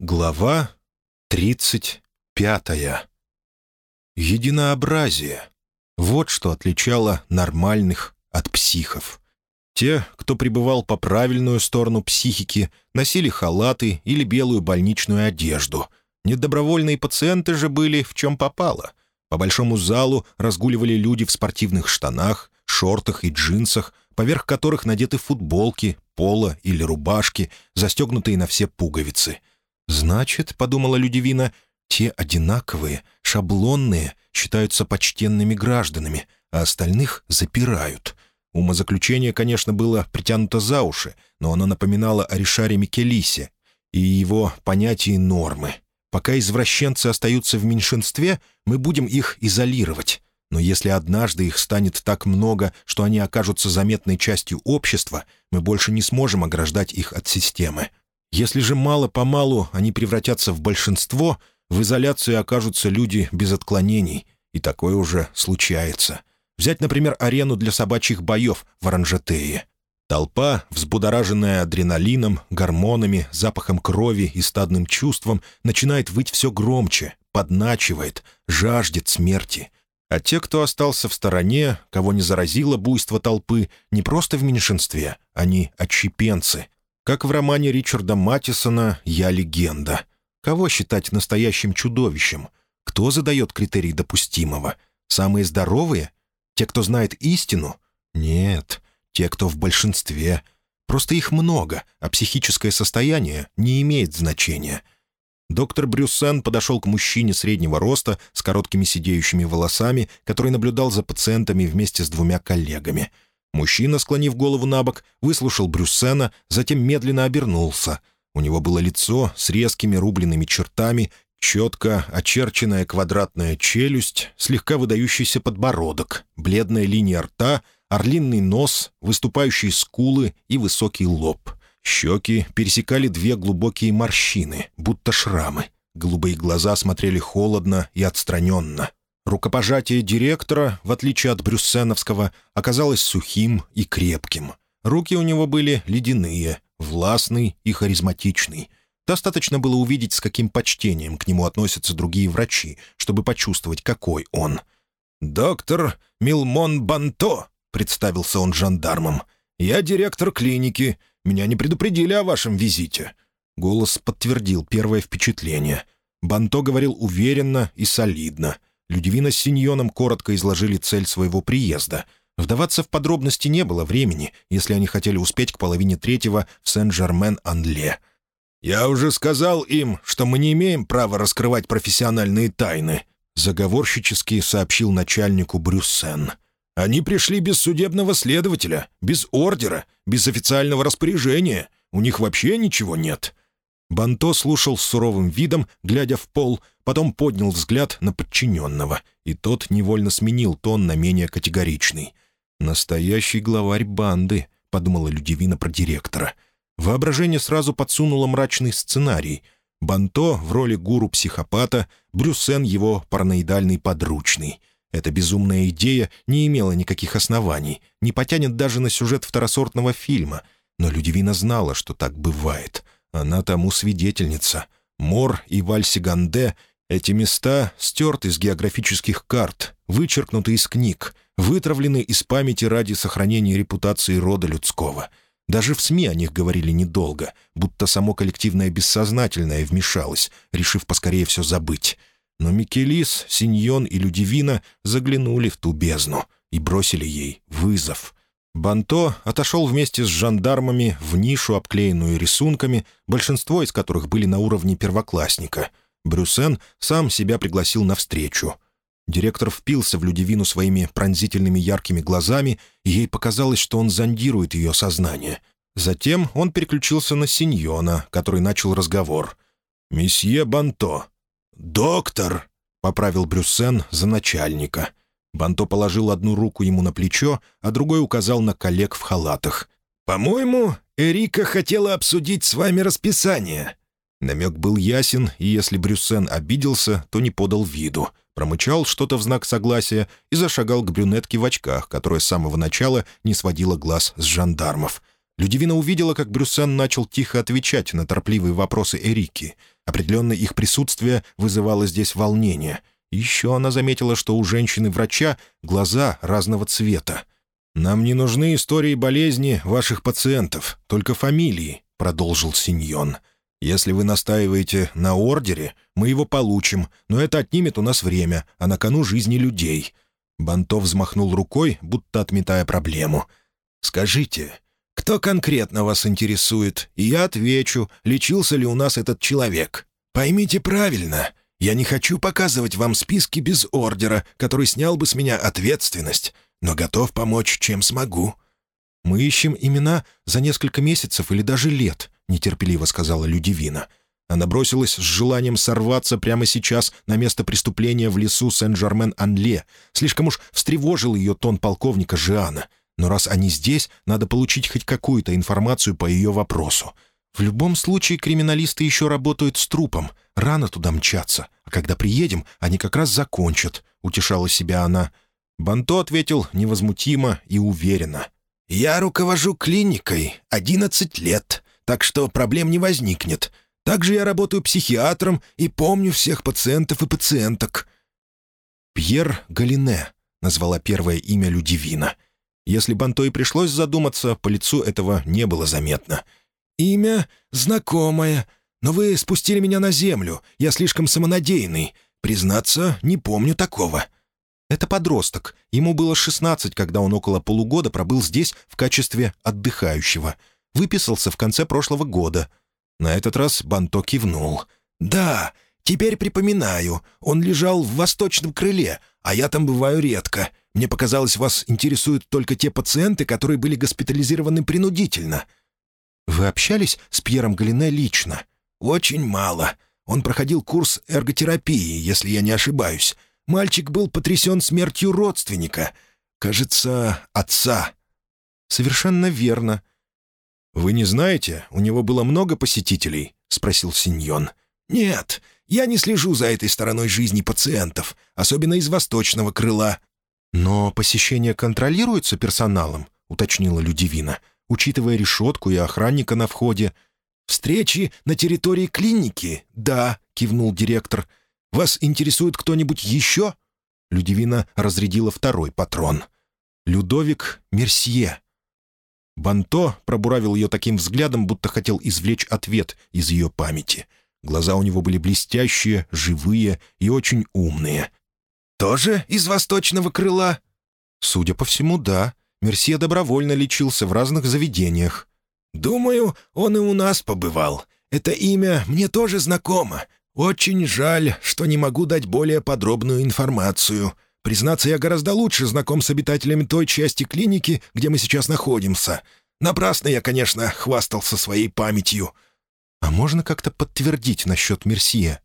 Глава тридцать пятая. Единообразие. Вот что отличало нормальных от психов. Те, кто пребывал по правильную сторону психики, носили халаты или белую больничную одежду. Недобровольные пациенты же были в чем попало. По большому залу разгуливали люди в спортивных штанах, шортах и джинсах, поверх которых надеты футболки, поло или рубашки, застегнутые на все пуговицы — «Значит, — подумала Людивина, — те одинаковые, шаблонные, считаются почтенными гражданами, а остальных запирают». Умозаключение, конечно, было притянуто за уши, но оно напоминало о Ришаре Микелисе и его понятии нормы. Пока извращенцы остаются в меньшинстве, мы будем их изолировать. Но если однажды их станет так много, что они окажутся заметной частью общества, мы больше не сможем ограждать их от системы. Если же мало-помалу они превратятся в большинство, в изоляции окажутся люди без отклонений, и такое уже случается. Взять, например, арену для собачьих боев в Оранжетее. Толпа, взбудораженная адреналином, гормонами, запахом крови и стадным чувством, начинает выть все громче, подначивает, жаждет смерти. А те, кто остался в стороне, кого не заразило буйство толпы, не просто в меньшинстве, они отщепенцы — как в романе Ричарда Маттисона «Я легенда». Кого считать настоящим чудовищем? Кто задает критерий допустимого? Самые здоровые? Те, кто знает истину? Нет, те, кто в большинстве. Просто их много, а психическое состояние не имеет значения. Доктор Брюссен подошел к мужчине среднего роста с короткими сидеющими волосами, который наблюдал за пациентами вместе с двумя коллегами — Мужчина, склонив голову на бок, выслушал Брюссена, затем медленно обернулся. У него было лицо с резкими рубленными чертами, четко очерченная квадратная челюсть, слегка выдающийся подбородок, бледная линия рта, орлиный нос, выступающие скулы и высокий лоб. Щеки пересекали две глубокие морщины, будто шрамы. Голубые глаза смотрели холодно и отстраненно. Рукопожатие директора, в отличие от брюссеновского, оказалось сухим и крепким. Руки у него были ледяные, властный и харизматичный. Достаточно было увидеть, с каким почтением к нему относятся другие врачи, чтобы почувствовать, какой он. «Доктор Милмон Банто», — представился он жандармом. «Я директор клиники. Меня не предупредили о вашем визите». Голос подтвердил первое впечатление. Банто говорил уверенно и солидно — Людивина с Синьоном коротко изложили цель своего приезда. Вдаваться в подробности не было времени, если они хотели успеть к половине третьего в Сен-Жермен-Анле. «Я уже сказал им, что мы не имеем права раскрывать профессиональные тайны», заговорщически сообщил начальнику Брюссен. «Они пришли без судебного следователя, без ордера, без официального распоряжения. У них вообще ничего нет. Банто слушал с суровым видом, глядя в пол, потом поднял взгляд на подчиненного, и тот невольно сменил тон на менее категоричный. «Настоящий главарь банды», — подумала Людивина про директора. Воображение сразу подсунуло мрачный сценарий. Банто в роли гуру-психопата, Брюссен его параноидальный подручный. Эта безумная идея не имела никаких оснований, не потянет даже на сюжет второсортного фильма, но Людивина знала, что так бывает — она тому свидетельница. Мор и Вальсиганде — эти места стерты из географических карт, вычеркнуты из книг, вытравлены из памяти ради сохранения репутации рода людского. Даже в СМИ о них говорили недолго, будто само коллективное бессознательное вмешалось, решив поскорее все забыть. Но Микелис, Синьон и Людивина заглянули в ту бездну и бросили ей вызов — Банто отошел вместе с жандармами в нишу, обклеенную рисунками, большинство из которых были на уровне первоклассника. Брюсен сам себя пригласил навстречу. Директор впился в Людивину своими пронзительными яркими глазами, и ей показалось, что он зондирует ее сознание. Затем он переключился на Синьона, который начал разговор. «Месье Банто». «Доктор», — поправил Брюссен за начальника. Банто положил одну руку ему на плечо, а другой указал на коллег в халатах. «По-моему, Эрика хотела обсудить с вами расписание». Намек был ясен, и если Брюссен обиделся, то не подал виду. Промычал что-то в знак согласия и зашагал к брюнетке в очках, которая с самого начала не сводила глаз с жандармов. Людивина увидела, как Брюссен начал тихо отвечать на торопливые вопросы Эрики. Определенно их присутствие вызывало здесь волнение. Еще она заметила, что у женщины-врача глаза разного цвета. «Нам не нужны истории болезни ваших пациентов, только фамилии», — продолжил Синьон. «Если вы настаиваете на ордере, мы его получим, но это отнимет у нас время, а на кону жизни людей». Бантов взмахнул рукой, будто отметая проблему. «Скажите, кто конкретно вас интересует, и я отвечу, лечился ли у нас этот человек. Поймите правильно, я не хочу показывать вам списки без ордера, который снял бы с меня ответственность, но готов помочь, чем смогу». «Мы ищем имена за несколько месяцев или даже лет», — нетерпеливо сказала Людивина. Она бросилась с желанием сорваться прямо сейчас на место преступления в лесу Сен-Жермен-Анле. Слишком уж встревожил ее тон полковника Жиана. Но раз они здесь, надо получить хоть какую-то информацию по ее вопросу. В любом случае криминалисты еще работают с трупом. Рано туда мчаться. А когда приедем, они как раз закончат», — утешала себя она. Банто ответил невозмутимо и уверенно. «Я руковожу клиникой 11 лет, так что проблем не возникнет. Также я работаю психиатром и помню всех пациентов и пациенток». «Пьер Галине», — назвала первое имя Людивина — если Банто и пришлось задуматься, по лицу этого не было заметно. «Имя знакомое, но вы спустили меня на землю. Я слишком самонадеянный. Признаться, не помню такого». Это подросток. Ему было 16, когда он около полугода пробыл здесь в качестве отдыхающего. Выписался в конце прошлого года. На этот раз Банто кивнул. «Да, теперь припоминаю. Он лежал в восточном крыле, а я там бываю редко. Мне показалось, вас интересуют только те пациенты, которые были госпитализированы принудительно». «Вы общались с Пьером Галине лично?» «Очень мало. Он проходил курс эрготерапии, если я не ошибаюсь. Мальчик был потрясен смертью родственника. Кажется, отца». «Совершенно верно». «Вы не знаете, у него было много посетителей?» — спросил Синьон. «Нет, я не слежу за этой стороной жизни пациентов, особенно из восточного крыла. «Но посещение контролируется персоналом», — уточнила Людивина, учитывая решетку и охранника на входе. «Встречи на территории клиники? Да», — кивнул директор. «Вас интересует кто-нибудь еще?» Людивина разрядила второй патрон. «Людовик Мерсье». Банто пробуравил ее таким взглядом, будто хотел извлечь ответ из ее памяти. Глаза у него были блестящие, живые и очень умные. «Тоже из восточного крыла?» «Судя по всему, да. Мерсье добровольно лечился в разных заведениях». «Думаю, он и у нас побывал. Это имя мне тоже знакомо. Очень жаль, что не могу дать более подробную информацию. Признаться, я гораздо лучше знаком с обитателями той части клиники, где мы сейчас находимся. Напрасно я, конечно, хвастался своей памятью». «А можно как-то подтвердить насчет Мерсье?»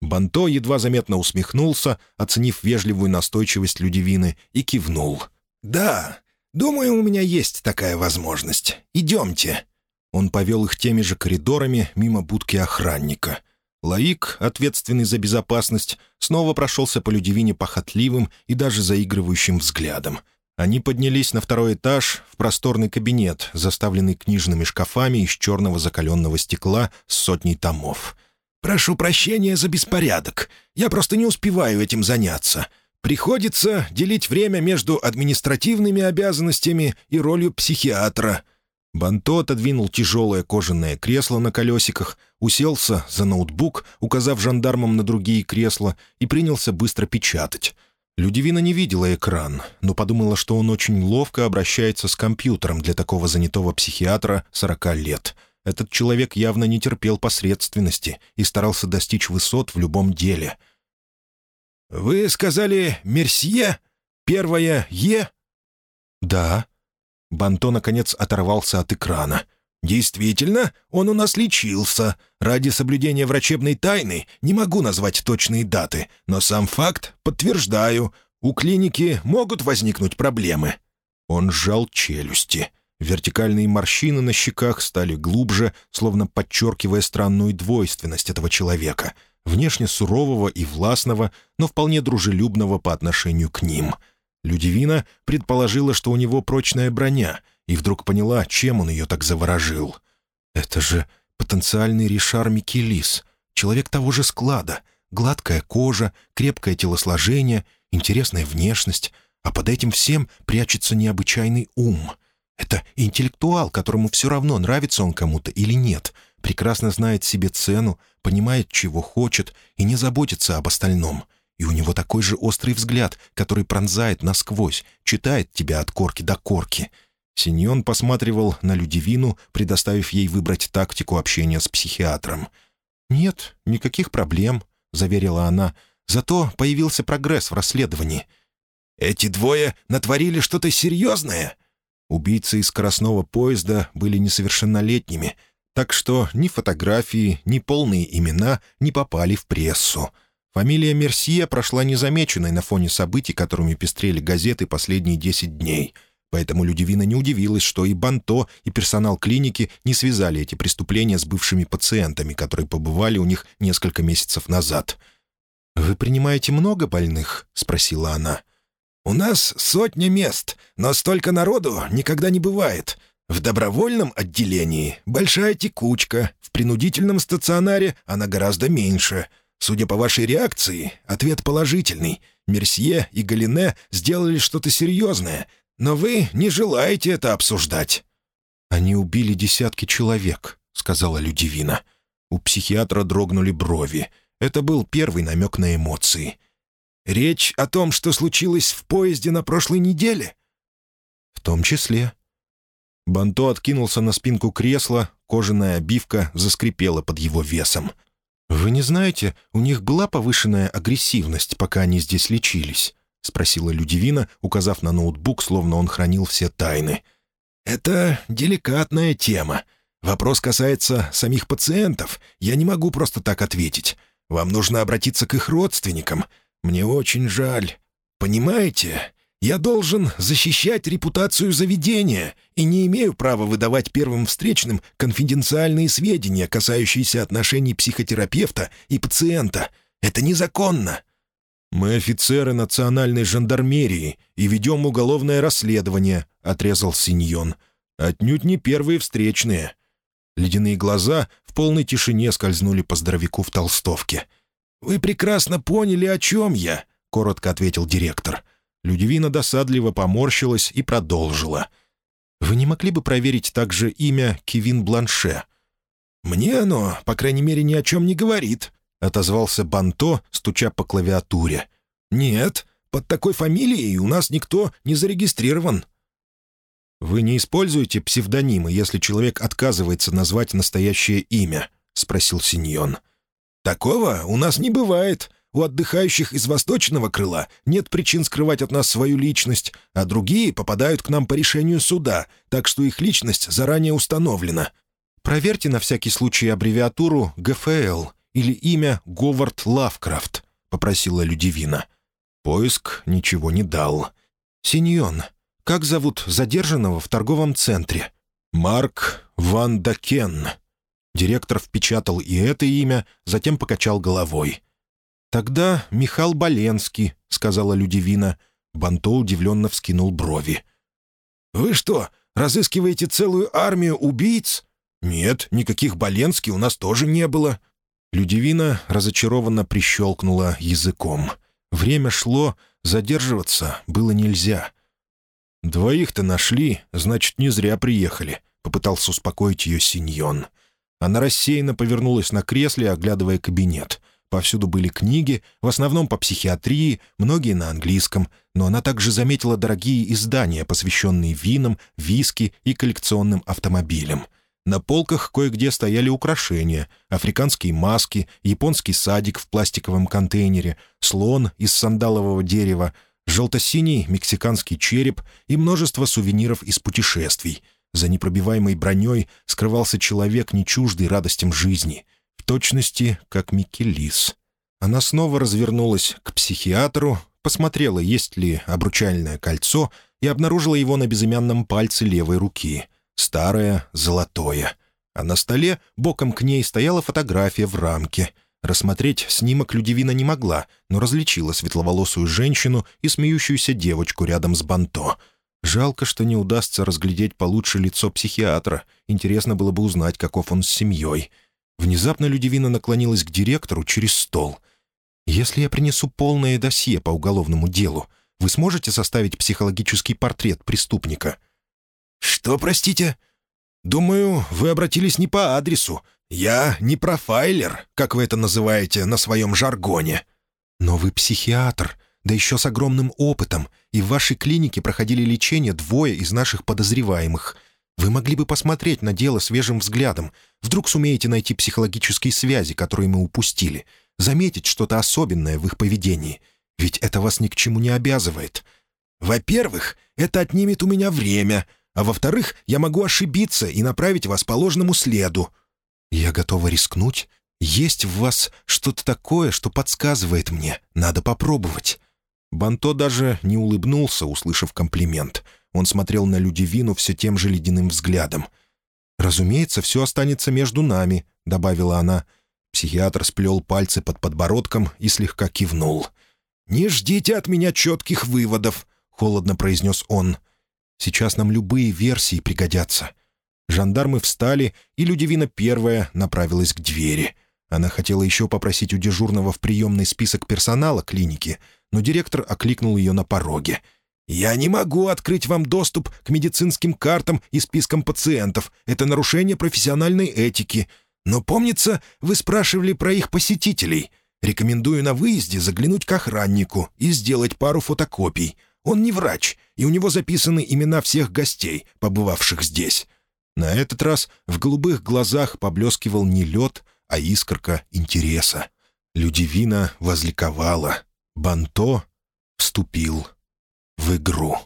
Банто едва заметно усмехнулся, оценив вежливую настойчивость Людивины, и кивнул. «Да, думаю, у меня есть такая возможность. Идемте». Он повел их теми же коридорами мимо будки охранника. Лаик, ответственный за безопасность, снова прошелся по Людивине похотливым и даже заигрывающим взглядом. Они поднялись на второй этаж в просторный кабинет, заставленный книжными шкафами из черного закаленного стекла с сотней томов — «Прошу прощения за беспорядок. Я просто не успеваю этим заняться. Приходится делить время между административными обязанностями и ролью психиатра». Банто отодвинул тяжелое кожаное кресло на колесиках, уселся за ноутбук, указав жандармам на другие кресла, и принялся быстро печатать. Людивина не видела экран, но подумала, что он очень ловко обращается с компьютером для такого занятого психиатра 40 лет — этот человек явно не терпел посредственности и старался достичь высот в любом деле. «Вы сказали «Мерсье»? Первое «Е»?» «Да». Банто, наконец, оторвался от экрана. «Действительно, он у нас лечился. Ради соблюдения врачебной тайны не могу назвать точные даты, но сам факт подтверждаю. У клиники могут возникнуть проблемы». Он сжал челюсти. Вертикальные морщины на щеках стали глубже, словно подчеркивая странную двойственность этого человека, внешне сурового и властного, но вполне дружелюбного по отношению к ним. Людивина предположила, что у него прочная броня, и вдруг поняла, чем он ее так заворожил. «Это же потенциальный Ришар Микелис, человек того же склада, гладкая кожа, крепкое телосложение, интересная внешность, а под этим всем прячется необычайный ум. Это интеллектуал, которому все равно, нравится он кому-то или нет, прекрасно знает себе цену, понимает, чего хочет и не заботится об остальном. И у него такой же острый взгляд, который пронзает насквозь, читает тебя от корки до корки. Синьон посматривал на Людивину, предоставив ей выбрать тактику общения с психиатром. «Нет, никаких проблем», — заверила она. «Зато появился прогресс в расследовании». «Эти двое натворили что-то серьезное?» Убийцы из скоростного поезда были несовершеннолетними, так что ни фотографии, ни полные имена не попали в прессу. Фамилия Мерсье прошла незамеченной на фоне событий, которыми пестрели газеты последние десять дней. Поэтому Людивина не удивилась, что и Банто, и персонал клиники не связали эти преступления с бывшими пациентами, которые побывали у них несколько месяцев назад. «Вы принимаете много больных?» — спросила она. — у нас сотня мест, но столько народу никогда не бывает. В добровольном отделении большая текучка, в принудительном стационаре она гораздо меньше. Судя по вашей реакции, ответ положительный. Мерсье и Галине сделали что-то серьезное, но вы не желаете это обсуждать». «Они убили десятки человек», — сказала Людивина. У психиатра дрогнули брови. Это был первый намек на эмоции. Речь о том, что случилось в поезде на прошлой неделе?» «В том числе». Банто откинулся на спинку кресла, кожаная обивка заскрипела под его весом. «Вы не знаете, у них была повышенная агрессивность, пока они здесь лечились?» — спросила Людивина, указав на ноутбук, словно он хранил все тайны. «Это деликатная тема. Вопрос касается самих пациентов. Я не могу просто так ответить. Вам нужно обратиться к их родственникам. Мне очень жаль. Понимаете, я должен защищать репутацию заведения и не имею права выдавать первым встречным конфиденциальные сведения, касающиеся отношений психотерапевта и пациента. Это незаконно». «Мы офицеры национальной жандармерии и ведем уголовное расследование», — отрезал Синьон. «Отнюдь не первые встречные». Ледяные глаза в полной тишине скользнули по здоровяку в толстовке — «Вы прекрасно поняли, о чем я», — коротко ответил директор. Людивина досадливо поморщилась и продолжила. «Вы не могли бы проверить также имя Кевин Бланше?» «Мне оно, по крайней мере, ни о чем не говорит», — отозвался Банто, стуча по клавиатуре. «Нет, под такой фамилией у нас никто не зарегистрирован». «Вы не используете псевдонимы, если человек отказывается назвать настоящее имя?» — спросил Синьон. «Такого у нас не бывает. У отдыхающих из восточного крыла нет причин скрывать от нас свою личность, а другие попадают к нам по решению суда, так что их личность заранее установлена». «Проверьте на всякий случай аббревиатуру ГФЛ или имя Говард Лавкрафт», — попросила Людивина. Поиск ничего не дал. «Синьон, как зовут задержанного в торговом центре?» «Марк Ван Дакен», Директор впечатал и это имя, затем покачал головой. «Тогда Михал Боленский», — сказала Людивина. Банто удивленно вскинул брови. «Вы что, разыскиваете целую армию убийц?» «Нет, никаких Боленский у нас тоже не было». Людивина разочарованно прищелкнула языком. Время шло, задерживаться было нельзя. «Двоих-то нашли, значит, не зря приехали», — попытался успокоить ее Синьон. Она рассеянно повернулась на кресле, оглядывая кабинет. Повсюду были книги, в основном по психиатрии, многие на английском, но она также заметила дорогие издания, посвященные винам, виски и коллекционным автомобилям. На полках кое-где стояли украшения, африканские маски, японский садик в пластиковом контейнере, слон из сандалового дерева, желто-синий мексиканский череп и множество сувениров из путешествий — за непробиваемой броней скрывался человек, не чуждый радостям жизни, точности, как Микки Лис. Она снова развернулась к психиатру, посмотрела, есть ли обручальное кольцо, и обнаружила его на безымянном пальце левой руки. Старое, золотое. А на столе, боком к ней, стояла фотография в рамке. Рассмотреть снимок Людивина не могла, но различила светловолосую женщину и смеющуюся девочку рядом с Банто — Жалко, что не удастся разглядеть получше лицо психиатра. Интересно было бы узнать, каков он с семьей. Внезапно Людивина наклонилась к директору через стол. «Если я принесу полное досье по уголовному делу, вы сможете составить психологический портрет преступника?» «Что, простите?» «Думаю, вы обратились не по адресу. Я не профайлер, как вы это называете на своем жаргоне». «Но вы психиатр, да еще с огромным опытом, и в вашей клинике проходили лечение двое из наших подозреваемых. Вы могли бы посмотреть на дело свежим взглядом. Вдруг сумеете найти психологические связи, которые мы упустили, заметить что-то особенное в их поведении. Ведь это вас ни к чему не обязывает. Во-первых, это отнимет у меня время, а во-вторых, я могу ошибиться и направить вас по ложному следу». «Я готова рискнуть. Есть в вас что-то такое, что подсказывает мне. Надо попробовать». Банто даже не улыбнулся, услышав комплимент. Он смотрел на Людивину все тем же ледяным взглядом. «Разумеется, все останется между нами», — добавила она. Психиатр сплел пальцы под подбородком и слегка кивнул. «Не ждите от меня четких выводов», — холодно произнес он. «Сейчас нам любые версии пригодятся». Жандармы встали, и Людивина первая направилась к двери. Она хотела еще попросить у дежурного в приемный список персонала клиники, но директор окликнул ее на пороге. «Я не могу открыть вам доступ к медицинским картам и спискам пациентов. Это нарушение профессиональной этики. Но, помнится, вы спрашивали про их посетителей. Рекомендую на выезде заглянуть к охраннику и сделать пару фотокопий. Он не врач, и у него записаны имена всех гостей, побывавших здесь». На этот раз в голубых глазах поблескивал не лед, а искорка интереса. Людивина возликовала. Банто вступил в игру.